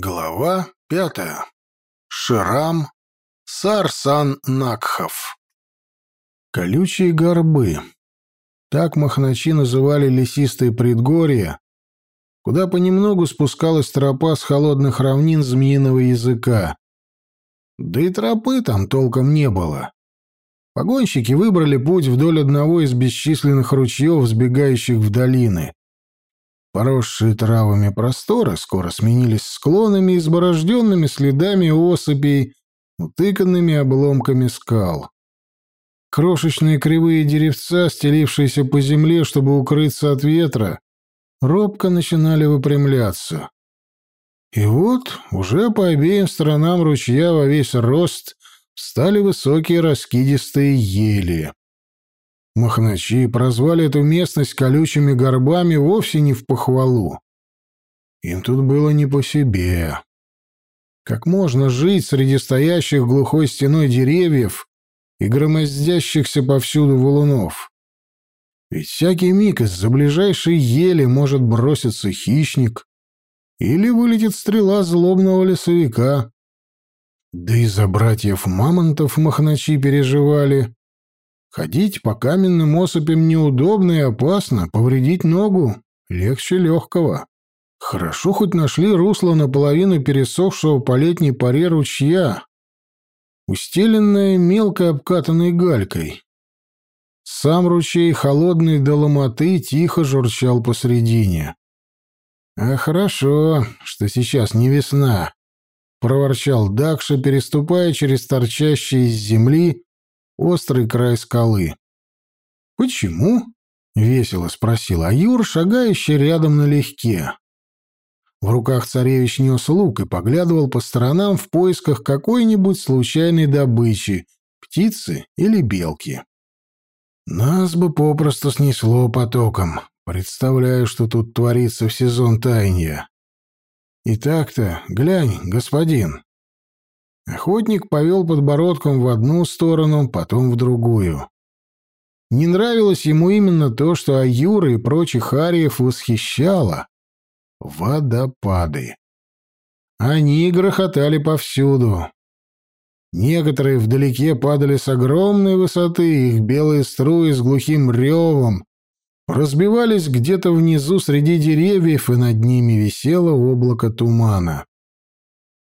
Глава пятая. Шрам Сарсан Накхов. Колючие горбы. Так махначи называли лесистые предгорья, куда понемногу спускалась тропа с холодных равнин змеиного языка. Да и тропы там толком не было. Погонщики выбрали путь вдоль одного из бесчисленных ручьев, сбегающих в долины. Поросшие травами просторы скоро сменились склонами, изборожденными следами осыпей, утыканными обломками скал. Крошечные кривые деревца, стелившиеся по земле, чтобы укрыться от ветра, робко начинали выпрямляться. И вот уже по обеим сторонам ручья во весь рост встали высокие раскидистые ели. Махначи прозвали эту местность колючими горбами вовсе не в похвалу. Им тут было не по себе. Как можно жить среди стоящих глухой стеной деревьев и громоздящихся повсюду валунов? Ведь всякий миг из-за ближайшей ели может броситься хищник или вылетит стрела злобного лесовика. Да и за братьев Мамонтов махначи переживали. Ходить по каменным осыпям неудобно и опасно, повредить ногу легче легкого. Хорошо хоть нашли русло наполовину пересохшего по летней паре ручья, устеленное мелкой обкатанной галькой. Сам ручей, холодный до ломоты, тихо журчал посредине. «А хорошо, что сейчас не весна», — проворчал Дакша, переступая через торчащие из земли острый край скалы. «Почему?» — весело спросил Аюр, шагающий рядом налегке. В руках царевич нес лук и поглядывал по сторонам в поисках какой-нибудь случайной добычи, птицы или белки. «Нас бы попросту снесло потоком. Представляю, что тут творится в сезон таяния. И так-то, глянь, господин, Охотник повел подбородком в одну сторону, потом в другую. Не нравилось ему именно то, что Аюра и прочих ариев восхищало. Водопады. Они грохотали повсюду. Некоторые вдалеке падали с огромной высоты, их белые струи с глухим ревом разбивались где-то внизу среди деревьев, и над ними висело облако тумана.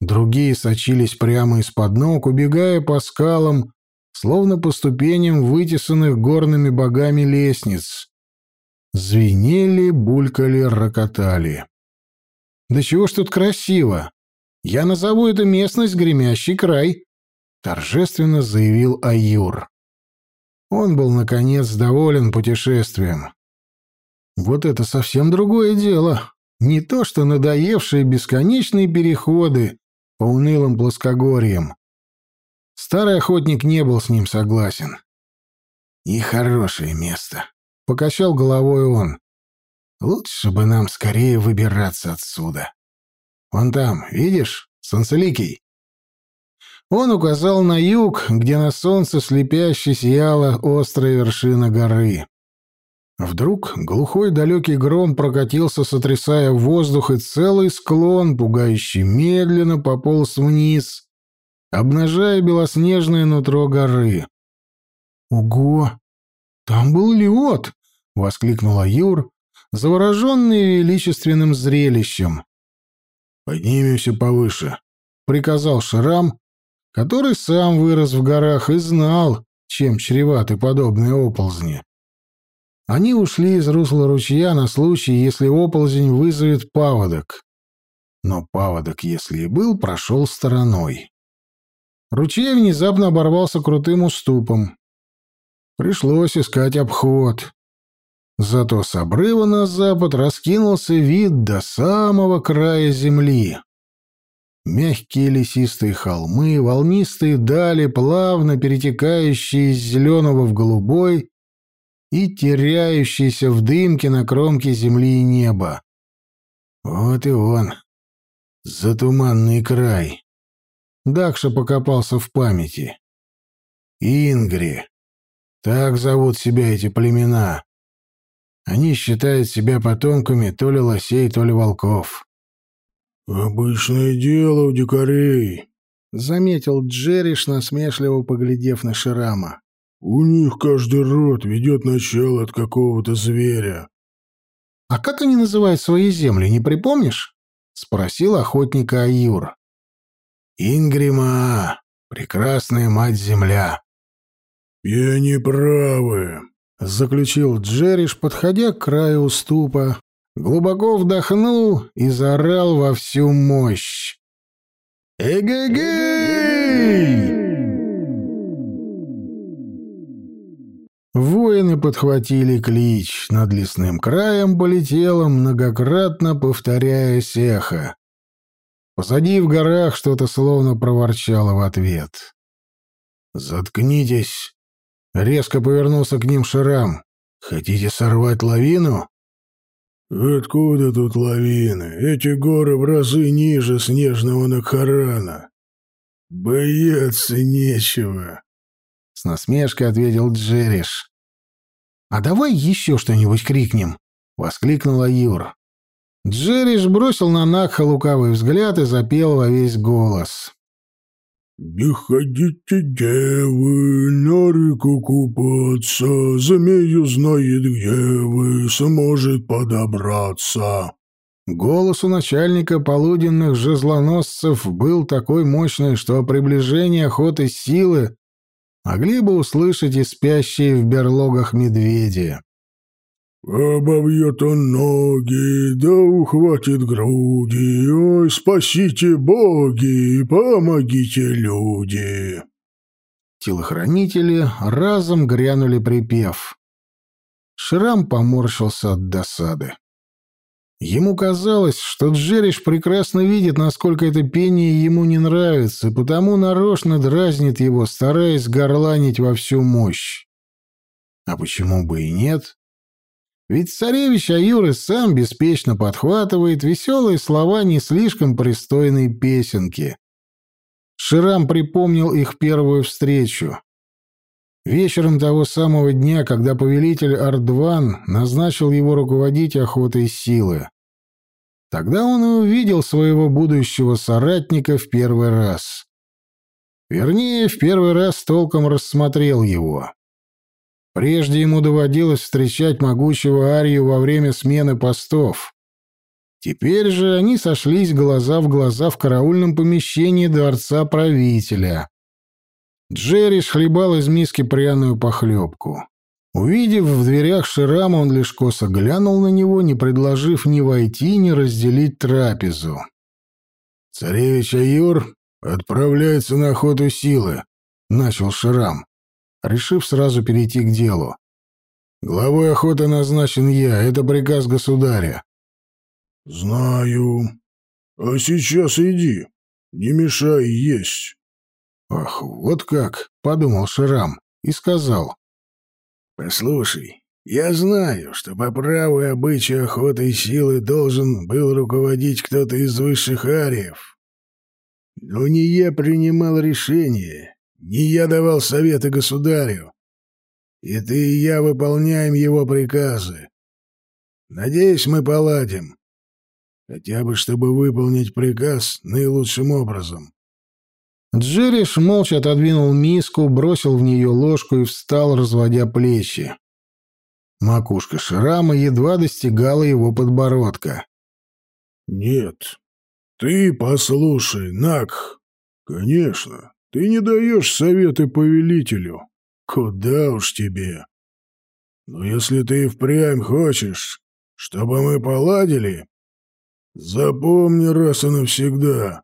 Другие сочились прямо из-под ног, убегая по скалам, словно по ступеням вытесанных горными богами лестниц. Звенели, булькали, рокотали. «Да чего ж тут красиво! Я назову эту местность Гремящий край!» — торжественно заявил Аюр. Он был, наконец, доволен путешествием. Вот это совсем другое дело. Не то что надоевшие бесконечные переходы, по унылым плоскогорьям. Старый охотник не был с ним согласен. «И хорошее место», — покачал головой он. «Лучше бы нам скорее выбираться отсюда. Вон там, видишь, солнцеликий?» Он указал на юг, где на солнце слепяще сияла острая вершина горы. Вдруг глухой далекий гром прокатился, сотрясая воздух, и целый склон, пугающе медленно, пополз вниз, обнажая белоснежное нутро горы. «Ого! Там был лед!» — воскликнула Юр, завороженный величественным зрелищем. «Поднимемся повыше», — приказал Шрам, который сам вырос в горах и знал, чем чреваты подобные оползни. Они ушли из русла ручья на случай, если оползень вызовет паводок. Но паводок, если и был, прошел стороной. Ручей внезапно оборвался крутым уступом. Пришлось искать обход. Зато с обрыва на запад раскинулся вид до самого края земли. Мягкие лесистые холмы, волнистые дали, плавно перетекающие из зеленого в голубой, и теряющийся в дымке на кромке земли и неба. Вот и он, затуманный край. Дакша покопался в памяти. Ингри. Так зовут себя эти племена. Они считают себя потомками то ли лосей, то ли волков. «Обычное дело у дикарей», — заметил Джериш, насмешливо поглядев на Ширама. «У них каждый род ведет начало от какого-то зверя». «А как они называют свои земли, не припомнишь?» — спросил охотника Аюр. «Ингрима, прекрасная мать-земля». «И они правы», — заключил Джериш, подходя к краю уступа, глубоко вдохнул и заорал во всю мощь. «Эгегей!» Воины подхватили клич, над лесным краем полетело, многократно повторяясь эхо. Позади в горах что-то словно проворчало в ответ. «Заткнитесь!» — резко повернулся к ним Ширам. «Хотите сорвать лавину?» «Откуда тут лавины? Эти горы в разы ниже снежного Накхарана. Бояться нечего», — с насмешкой ответил Джериш. «А давай еще что-нибудь крикнем!» — воскликнула Юр. Джериш бросил на Накха лукавый взгляд и запел во весь голос. «Не ходите, девы, на реку купаться, Змею знает, где вы, сможет подобраться». Голос у начальника полуденных жезлоносцев был такой мощный, что о приближении охоты силы могли бы услышать и спящие в берлогах медведи. «Обовьет он ноги, да ухватит груди, ой, спасите боги, помогите люди!» Телохранители разом грянули припев. Шрам поморщился от досады. Ему казалось, что Джериш прекрасно видит, насколько это пение ему не нравится, потому нарочно дразнит его, стараясь горланить во всю мощь. А почему бы и нет? Ведь царевич Аюры сам беспечно подхватывает веселые слова не слишком пристойной песенки. Ширам припомнил их первую встречу. Вечером того самого дня, когда повелитель Ардван назначил его руководить охотой силы. Тогда он и увидел своего будущего соратника в первый раз. Вернее, в первый раз толком рассмотрел его. Прежде ему доводилось встречать могучего Арию во время смены постов. Теперь же они сошлись глаза в глаза в караульном помещении дворца правителя. Джерри хлебал из миски пряную похлебку. Увидев в дверях Ширама, он лишь косо глянул на него, не предложив ни войти, ни разделить трапезу. «Царевич Аюр отправляется на охоту силы», — начал Ширам решив сразу перейти к делу. «Главой охоты назначен я, это приказ государя». «Знаю. А сейчас иди, не мешай есть». «Ах, вот как», — подумал Ширам и сказал. «Послушай, я знаю, что по праву и обычаю охоты и силы должен был руководить кто-то из высших ариев. Но не я принимал решение, не я давал советы государю. И ты и я выполняем его приказы. Надеюсь, мы поладим. Хотя бы, чтобы выполнить приказ наилучшим образом. Джериш молча отодвинул миску, бросил в нее ложку и встал, разводя плечи. Макушка Шрама едва достигала его подбородка. «Нет, ты послушай, Нак. Конечно, ты не даешь советы повелителю. Куда уж тебе. Но если ты впрямь хочешь, чтобы мы поладили, запомни раз и навсегда.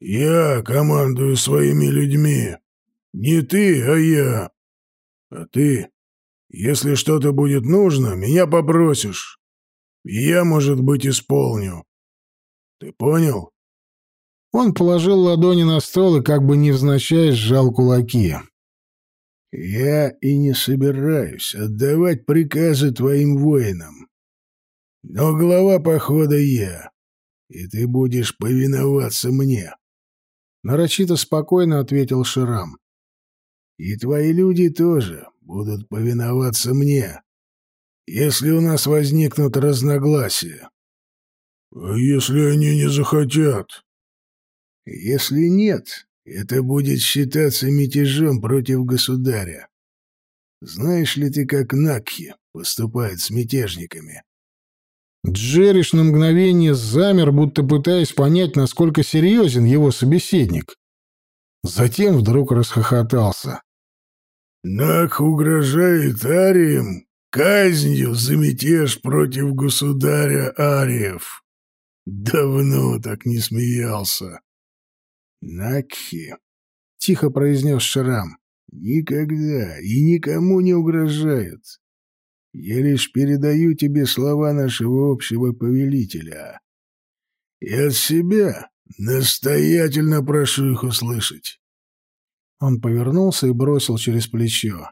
Я командую своими людьми. Не ты, а я. А ты, если что-то будет нужно, меня попросишь. И я, может быть, исполню. Ты понял? Он положил ладони на стол и как бы невзначай сжал кулаки. «Я и не собираюсь отдавать приказы твоим воинам. Но глава похода я, и ты будешь повиноваться мне». Нарочито спокойно ответил Ширам. «И твои люди тоже будут повиноваться мне, если у нас возникнут разногласия. А если они не захотят? Если нет, это будет считаться мятежом против государя. Знаешь ли ты, как Накхи поступает с мятежниками? Джериш на мгновение замер, будто пытаясь понять, насколько серьезен его собеседник. Затем вдруг расхохотался. Нак угрожает ариям казнью за мятеж против государя ариев. Давно так не смеялся. Накхи, — тихо произнес Шрам, — никогда и никому не угрожают. Я лишь передаю тебе слова нашего общего повелителя. И от себя настоятельно прошу их услышать. Он повернулся и бросил через плечо.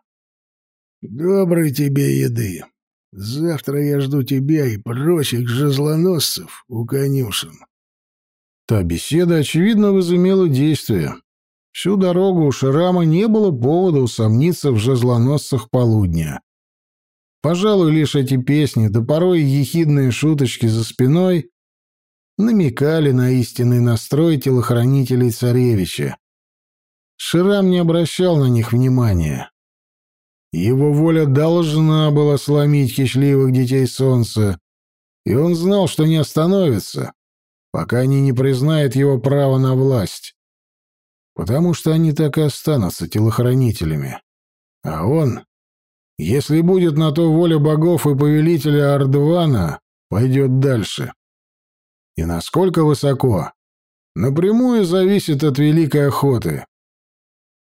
«Доброй тебе еды. Завтра я жду тебя и прочих жезлоносцев у конюшен». Та беседа, очевидно, возымела действие. Всю дорогу у Ширама не было повода усомниться в жезлоносцах полудня. Пожалуй, лишь эти песни, да порой ехидные шуточки за спиной намекали на истинный настрой телохранителей царевича. Ширам не обращал на них внимания. Его воля должна была сломить хищливых детей солнца, и он знал, что не остановится, пока они не признают его право на власть. Потому что они так и останутся телохранителями. А он, если будет на то воля богов и повелителя Ардвана, пойдет дальше. И насколько высоко, напрямую зависит от великой охоты.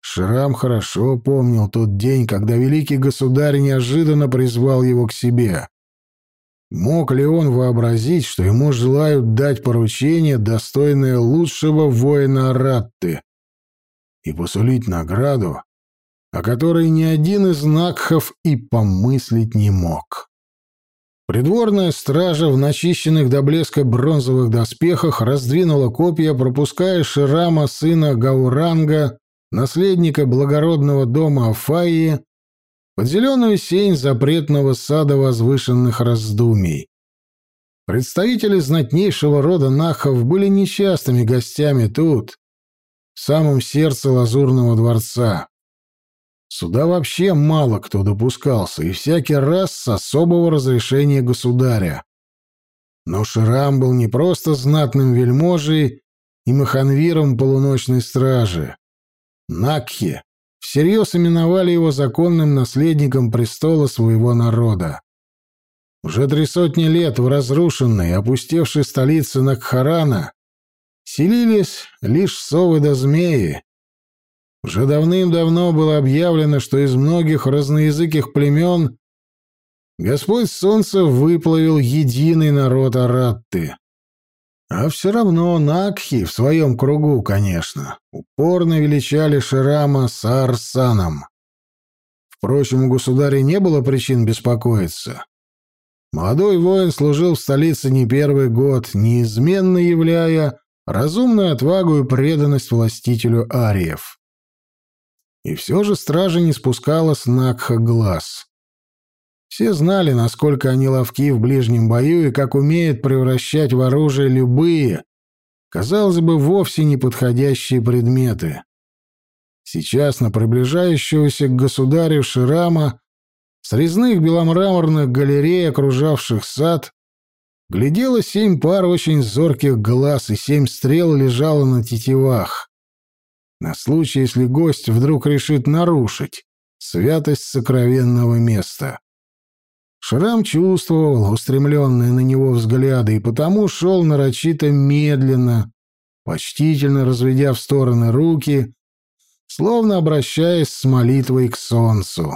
Шрам хорошо помнил тот день, когда великий государь неожиданно призвал его к себе. Мог ли он вообразить, что ему желают дать поручение, достойное лучшего воина Ратты, и посулить награду, о которой ни один из Накхов и помыслить не мог? Придворная стража в начищенных до блеска бронзовых доспехах раздвинула копья, пропуская Ширама, сына Гауранга, наследника благородного дома Афаи, под зеленую сень запретного сада возвышенных раздумий. Представители знатнейшего рода Нахов были нечастыми гостями тут, в самом сердце Лазурного дворца. Сюда вообще мало кто допускался, и всякий раз с особого разрешения государя. Но Ширам был не просто знатным вельможей и маханвиром полуночной стражи. Накхи всерьез именовали его законным наследником престола своего народа. Уже три сотни лет в разрушенной, опустевшей столице Накхарана селились лишь совы да змеи. Уже давным-давно было объявлено, что из многих разноязыких племен Господь Солнца выплавил единый народ Аратты. А все равно Накхи, в своем кругу, конечно, упорно величали Ширама Сарсаном. Впрочем, у государя не было причин беспокоиться. Молодой воин служил в столице не первый год, неизменно являя разумную отвагу и преданность властителю ариев. И все же стража не спускала с Накха глаз. Все знали, насколько они ловки в ближнем бою и как умеют превращать в оружие любые, казалось бы, вовсе не подходящие предметы. Сейчас на приближающегося к государю Ширама с резных беломраморных галерей, окружавших сад, глядело семь пар очень зорких глаз, и семь стрел лежало на тетивах. На случай, если гость вдруг решит нарушить святость сокровенного места. Шрам чувствовал устремленные на него взгляды и потому шел нарочито медленно, почтительно разведя в стороны руки, словно обращаясь с молитвой к солнцу.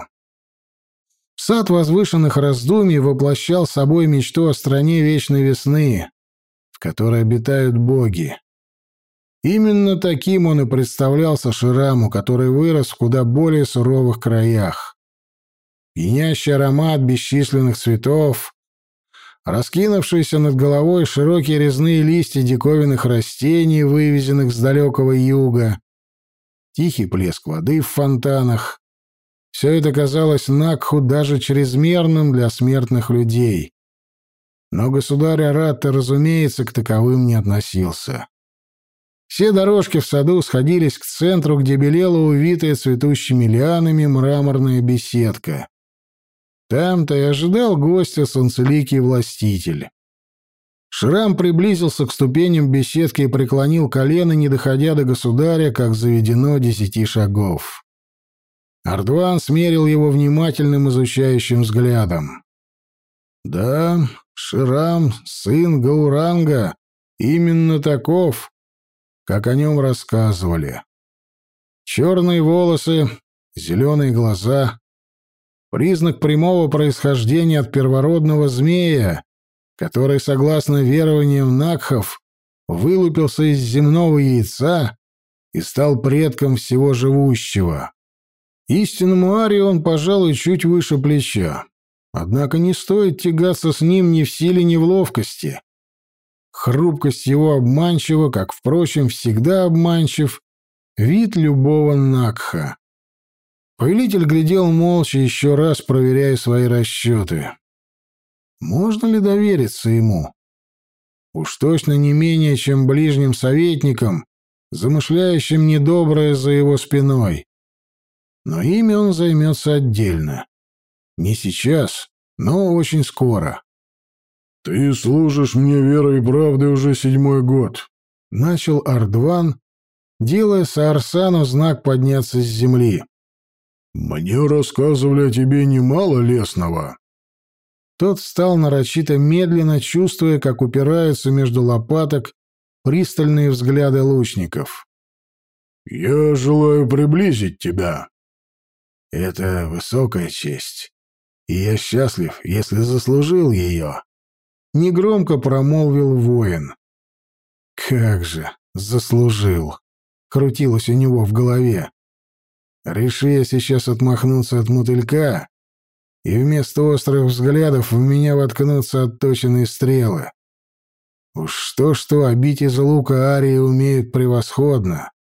Сад возвышенных раздумий воплощал собой мечту о стране вечной весны, в которой обитают боги. Именно таким он и представлялся Шираму, который вырос в куда более суровых краях пьянящий аромат бесчисленных цветов, раскинувшиеся над головой широкие резные листья диковинных растений, вывезенных с далекого юга, тихий плеск воды в фонтанах. Все это казалось Накху даже чрезмерным для смертных людей. Но государь Аратта, разумеется, к таковым не относился. Все дорожки в саду сходились к центру, где белела увитая цветущими лианами мраморная беседка. Там-то и ожидал гостя солнцеликий властитель. Шрам приблизился к ступеням беседки и преклонил колено, не доходя до государя, как заведено десяти шагов. Ардван смерил его внимательным изучающим взглядом. Да, Ширам, сын Гауранга, именно таков, как о нем рассказывали. Черные волосы, зеленые глаза, признак прямого происхождения от первородного змея, который, согласно верованиям Накхов, вылупился из земного яйца и стал предком всего живущего. Истинному Ари он, пожалуй, чуть выше плеча. Однако не стоит тягаться с ним ни в силе, ни в ловкости. Хрупкость его обманчива, как, впрочем, всегда обманчив, вид любого Накха. Повелитель глядел молча, еще раз проверяя свои расчеты. Можно ли довериться ему? Уж точно не менее, чем ближним советникам, замышляющим недоброе за его спиной. Но ими он займется отдельно. Не сейчас, но очень скоро. «Ты служишь мне верой и правдой уже седьмой год», — начал Ардван, делая Саарсану знак подняться с земли. «Мне рассказывали о тебе немало лесного». Тот встал нарочито медленно, чувствуя, как упираются между лопаток пристальные взгляды лучников. «Я желаю приблизить тебя». «Это высокая честь, и я счастлив, если заслужил ее», — негромко промолвил воин. «Как же, заслужил!» — крутилось у него в голове. Реши я сейчас отмахнуться от мотылька, и вместо острых взглядов в меня воткнутся отточенные стрелы. Уж что-что, а бить из лука арии умеют превосходно.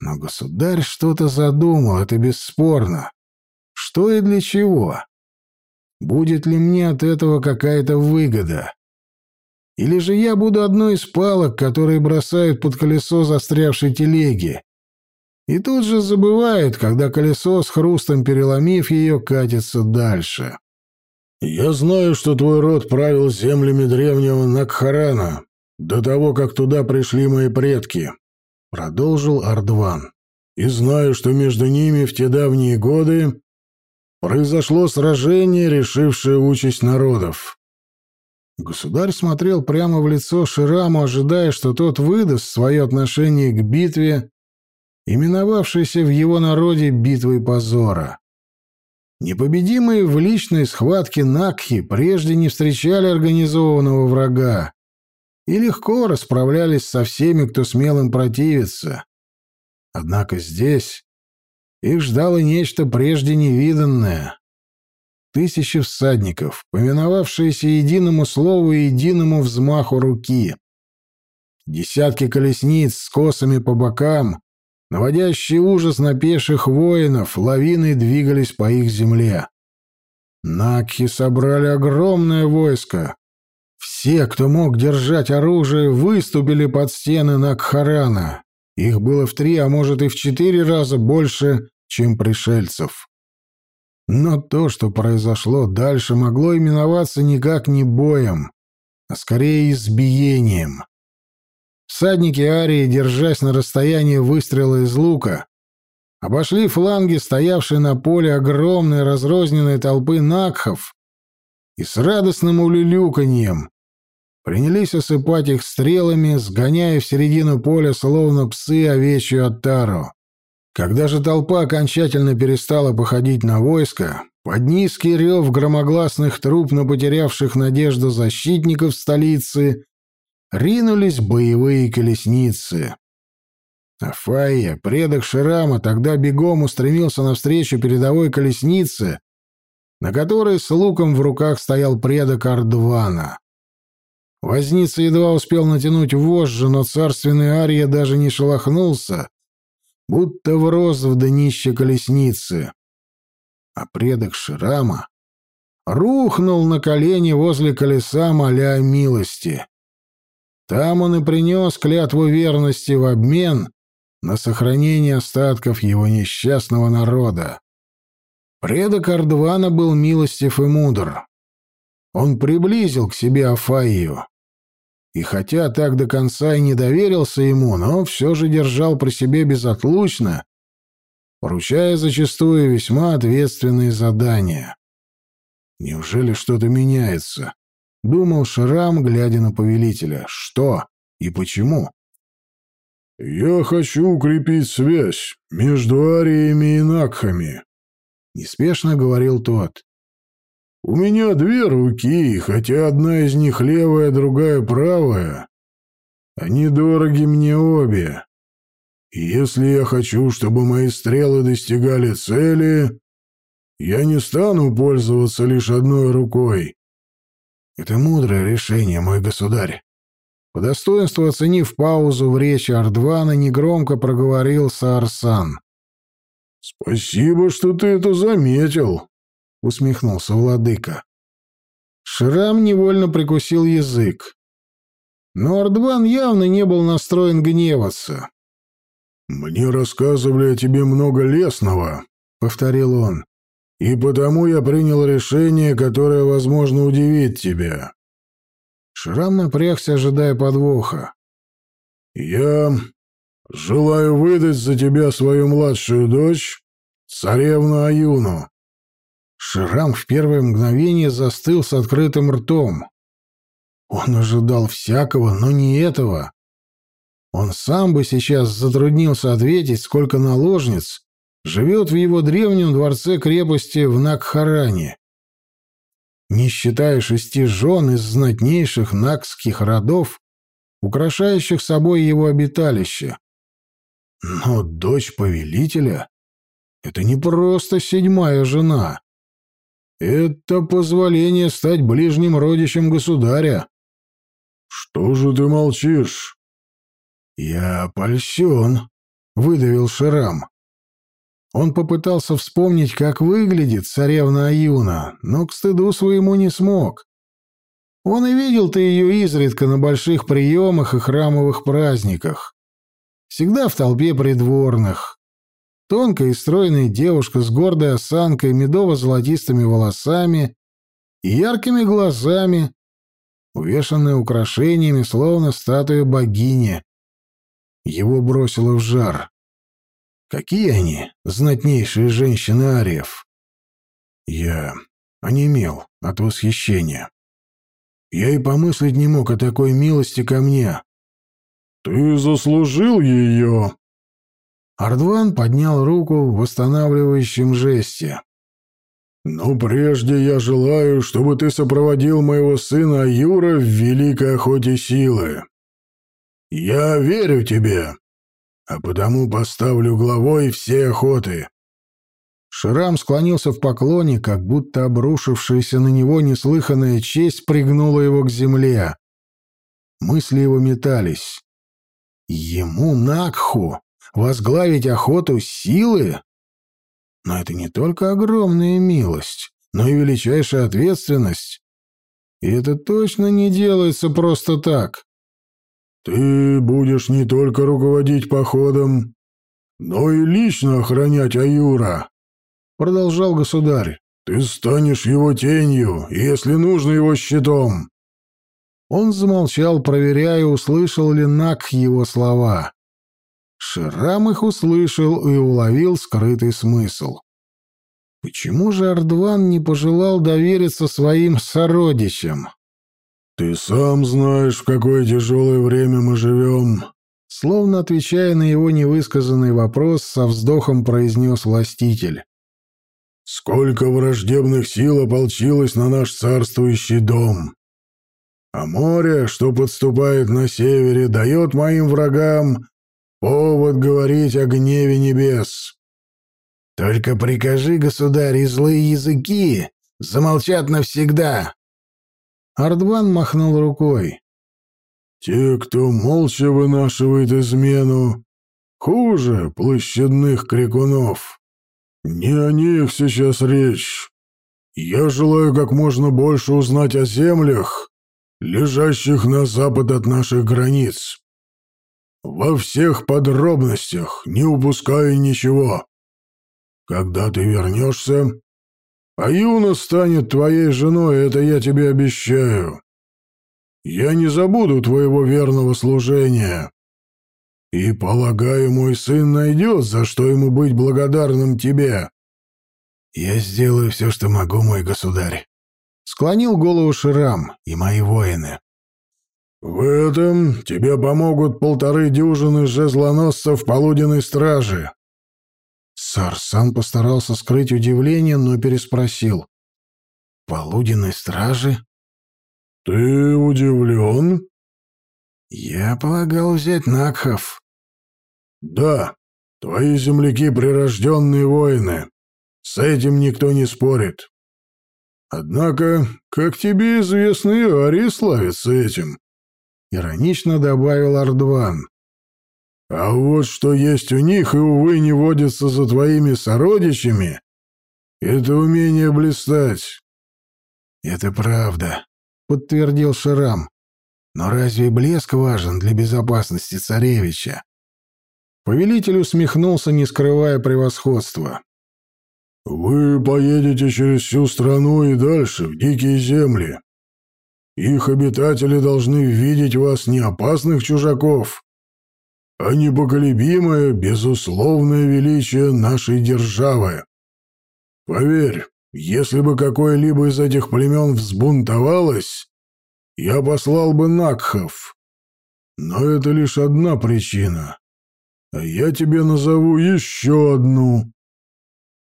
Но государь что-то задумал, это бесспорно. Что и для чего? Будет ли мне от этого какая-то выгода? Или же я буду одной из палок, которые бросают под колесо застрявшей телеги, и тут же забывает, когда колесо с хрустом переломив ее, катится дальше. «Я знаю, что твой род правил землями древнего Накхарана до того, как туда пришли мои предки», — продолжил Ардван. «И знаю, что между ними в те давние годы произошло сражение, решившее участь народов». Государь смотрел прямо в лицо Шираму, ожидая, что тот выдаст свое отношение к битве именовавшейся в его народе битвой позора. Непобедимые в личной схватке Накхи прежде не встречали организованного врага и легко расправлялись со всеми, кто смел им противиться. Однако здесь их ждало нечто прежде невиданное. Тысячи всадников, поминовавшиеся единому слову и единому взмаху руки. Десятки колесниц с косами по бокам, Наводящий ужас на пеших воинов, лавины двигались по их земле. Накхи собрали огромное войско. Все, кто мог держать оружие, выступили под стены Накхарана. Их было в три, а может и в четыре раза больше, чем пришельцев. Но то, что произошло дальше, могло именоваться никак не боем, а скорее избиением. Всадники Арии, держась на расстоянии выстрела из лука, обошли фланги, стоявшие на поле огромной разрозненной толпы накхов, и с радостным улюлюканьем принялись осыпать их стрелами, сгоняя в середину поля словно псы овечью оттару. Когда же толпа окончательно перестала походить на войско, под низкий рев громогласных труп на потерявших надежду защитников столицы ринулись боевые колесницы. Афайя, предок Ширама, тогда бегом устремился навстречу передовой колеснице, на которой с луком в руках стоял предок Ардвана. Возница едва успел натянуть вожжи, но царственный Ария даже не шелохнулся, будто врос в днище колесницы. А предок Ширама рухнул на колени возле колеса, моля о милости. Там он и принес клятву верности в обмен на сохранение остатков его несчастного народа. Предок Ардвана был милостив и мудр. Он приблизил к себе Афаию. И хотя так до конца и не доверился ему, но все же держал при себе безотлучно, поручая зачастую весьма ответственные задания. Неужели что-то меняется? Думал Шрам, глядя на повелителя. Что и почему? «Я хочу укрепить связь между ариями и накхами», — неспешно говорил тот. «У меня две руки, хотя одна из них левая, другая правая. Они дороги мне обе. И если я хочу, чтобы мои стрелы достигали цели, я не стану пользоваться лишь одной рукой». «Это мудрое решение, мой государь», по достоинству оценив паузу в речи Ардвана, негромко проговорил Саарсан. «Спасибо, что ты это заметил», — усмехнулся владыка. Шрам невольно прикусил язык. Но Ардван явно не был настроен гневаться. «Мне рассказывали о тебе много лесного», — повторил он, — «и потому я принял решение, которое, возможно, удивит тебя. Шрам напрягся, ожидая подвоха. «Я желаю выдать за тебя свою младшую дочь, царевну Аюну». Шрам в первое мгновение застыл с открытым ртом. Он ожидал всякого, но не этого. Он сам бы сейчас затруднился ответить, сколько наложниц живет в его древнем дворце-крепости в Накхаране не считая шести жен из знатнейших накских родов, украшающих собой его обиталище. Но дочь повелителя — это не просто седьмая жена. Это позволение стать ближним родичем государя. «Что же ты молчишь?» «Я польщен», — выдавил Ширам. Он попытался вспомнить, как выглядит царевна Аюна, но к стыду своему не смог. Он и видел-то ее изредка на больших приемах и храмовых праздниках. Всегда в толпе придворных. Тонкая и стройная девушка с гордой осанкой, медово-золотистыми волосами яркими глазами, увешанная украшениями, словно статуя богини. Его бросило в жар. Какие они, знатнейшие женщины Ариев? Я онемел от восхищения. Я и помыслить не мог о такой милости ко мне. «Ты заслужил ее!» Ардван поднял руку в восстанавливающем жесте. «Но прежде я желаю, чтобы ты сопроводил моего сына Юра в великой охоте силы. Я верю тебе!» а потому поставлю главой все охоты». Шрам склонился в поклоне, как будто обрушившаяся на него неслыханная честь пригнула его к земле. Мысли его метались. Ему, Накху, возглавить охоту силы? Но это не только огромная милость, но и величайшая ответственность. И это точно не делается просто так. «Ты будешь не только руководить походом, но и лично охранять Аюра», — продолжал государь. «Ты станешь его тенью, если нужно его щитом». Он замолчал, проверяя, услышал ли Нак его слова. Шрам их услышал и уловил скрытый смысл. Почему же Ардван не пожелал довериться своим сородичам? «Ты сам знаешь, в какое тяжелое время мы живем», словно отвечая на его невысказанный вопрос, со вздохом произнес властитель. «Сколько враждебных сил ополчилось на наш царствующий дом! А море, что подступает на севере, дает моим врагам повод говорить о гневе небес». «Только прикажи, государь, и злые языки замолчат навсегда!» Ардван махнул рукой. «Те, кто молча вынашивает измену, хуже площадных крикунов. Не о них сейчас речь. я желаю как можно больше узнать о землях, лежащих на запад от наших границ. Во всех подробностях, не упуская ничего. Когда ты вернешься, Аюна станет твоей женой, это я тебе обещаю. Я не забуду твоего верного служения. И, полагаю, мой сын найдет, за что ему быть благодарным тебе. Я сделаю все, что могу, мой государь. Склонил голову Ширам и мои воины. В этом тебе помогут полторы дюжины жезлоносцев полуденной стражи. Сарсан постарался скрыть удивление, но переспросил. «Полуденной стражи?» «Ты удивлен?» «Я полагал взять Накхов». «Да, твои земляки — прирожденные воины. С этим никто не спорит. Однако, как тебе известно, и Арий славится этим». Иронично добавил Ардван. «А вот что есть у них и, увы, не водится за твоими сородичами, это умение блистать». «Это правда», подтвердил Ширам. Но разве блеск важен для безопасности царевича? Повелитель усмехнулся, не скрывая превосходства. «Вы поедете через всю страну и дальше, в дикие земли. Их обитатели должны видеть вас не опасных чужаков, а непоколебимое, безусловное величие нашей державы. Поверь, если бы какое-либо из этих племен взбунтовалось, я послал бы Накхов. Но это лишь одна причина. А я тебе назову еще одну.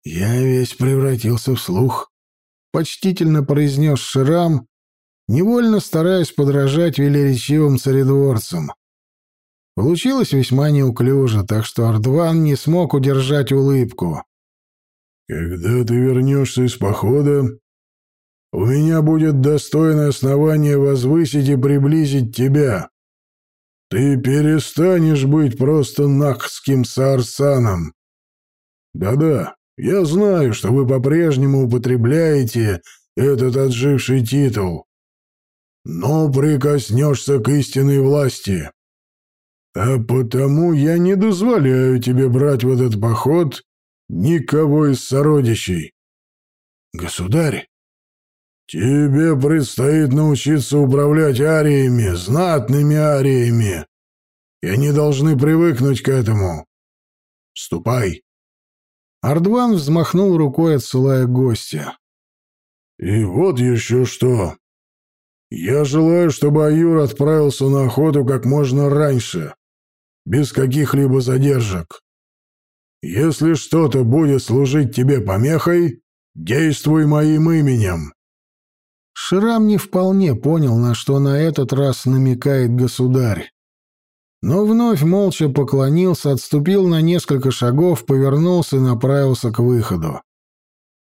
Я весь превратился в слух. Почтительно произнес Ширам, невольно стараясь подражать велеречивым царедворцам. Получилось весьма неуклюже, так что Ардван не смог удержать улыбку. Когда ты вернешься из похода, у меня будет достойное основание возвысить и приблизить тебя. Ты перестанешь быть просто нахским саарсаном. Да-да, я знаю, что вы по-прежнему употребляете этот отживший титул. Но прикоснешься к истинной власти. А потому я не дозволяю тебе брать в этот поход Никого из сородичей. Государь, тебе предстоит научиться управлять ариями, знатными ариями. И они должны привыкнуть к этому. Ступай. Ардван взмахнул рукой, отсылая гостя. И вот еще что. Я желаю, чтобы Аюр отправился на охоту как можно раньше, без каких-либо задержек. Если что-то будет служить тебе помехой, действуй моим именем». Шрам не вполне понял, на что на этот раз намекает государь. Но вновь молча поклонился, отступил на несколько шагов, повернулся и направился к выходу.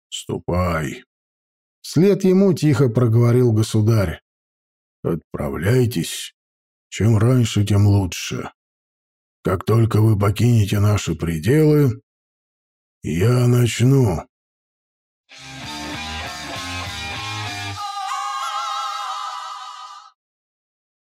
«Ступай!» Вслед ему тихо проговорил государь. «Отправляйтесь. Чем раньше, тем лучше. Как только вы покинете наши пределы, я начну